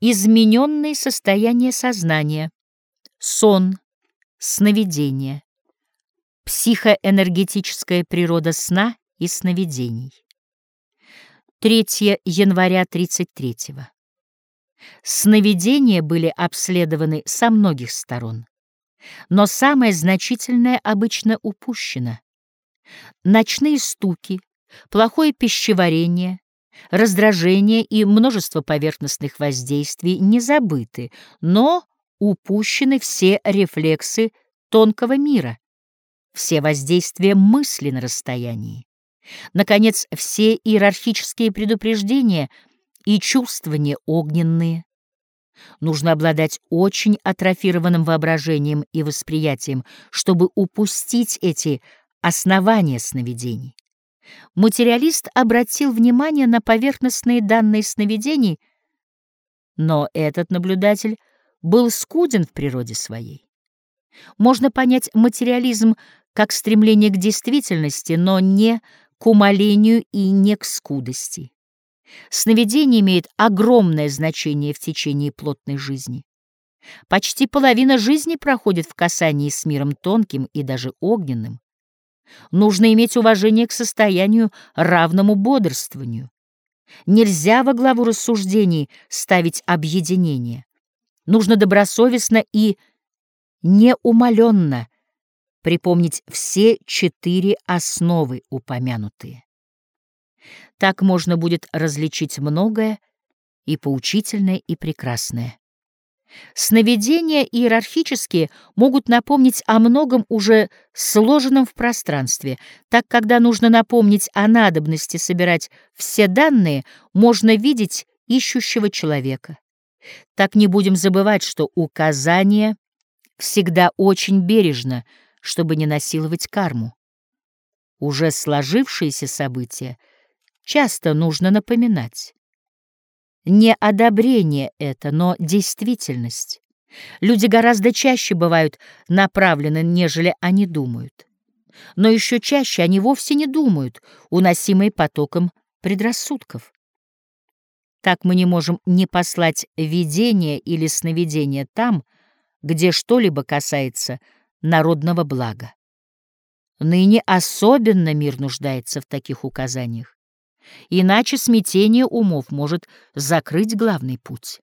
измененные состояния сознания, сон, сновидение, психоэнергетическая природа сна и сновидений. 3 января 33 -го. Сновидения были обследованы со многих сторон, но самое значительное обычно упущено. Ночные стуки, плохое пищеварение, раздражение и множество поверхностных воздействий не забыты, но упущены все рефлексы тонкого мира, все воздействия мысли на расстоянии. Наконец, все иерархические предупреждения и чувствования огненные. Нужно обладать очень атрофированным воображением и восприятием, чтобы упустить эти основания сновидений. Материалист обратил внимание на поверхностные данные сновидений, но этот наблюдатель был скуден в природе своей. Можно понять материализм как стремление к действительности, но не к умолению и не к скудости. Сновидение имеет огромное значение в течение плотной жизни. Почти половина жизни проходит в касании с миром тонким и даже огненным. Нужно иметь уважение к состоянию, равному бодрствованию. Нельзя во главу рассуждений ставить объединение. Нужно добросовестно и неумоленно припомнить все четыре основы упомянутые. Так можно будет различить многое и поучительное, и прекрасное. Сновидения иерархические могут напомнить о многом уже сложенном в пространстве, так когда нужно напомнить о надобности собирать все данные, можно видеть ищущего человека. Так не будем забывать, что указание всегда очень бережно, чтобы не насиловать карму. Уже сложившиеся события часто нужно напоминать. Не одобрение это, но действительность. Люди гораздо чаще бывают направлены, нежели они думают. Но еще чаще они вовсе не думают, уносимые потоком предрассудков. Так мы не можем не послать видение или сновидение там, где что-либо касается народного блага. Ныне особенно мир нуждается в таких указаниях. Иначе смятение умов может закрыть главный путь.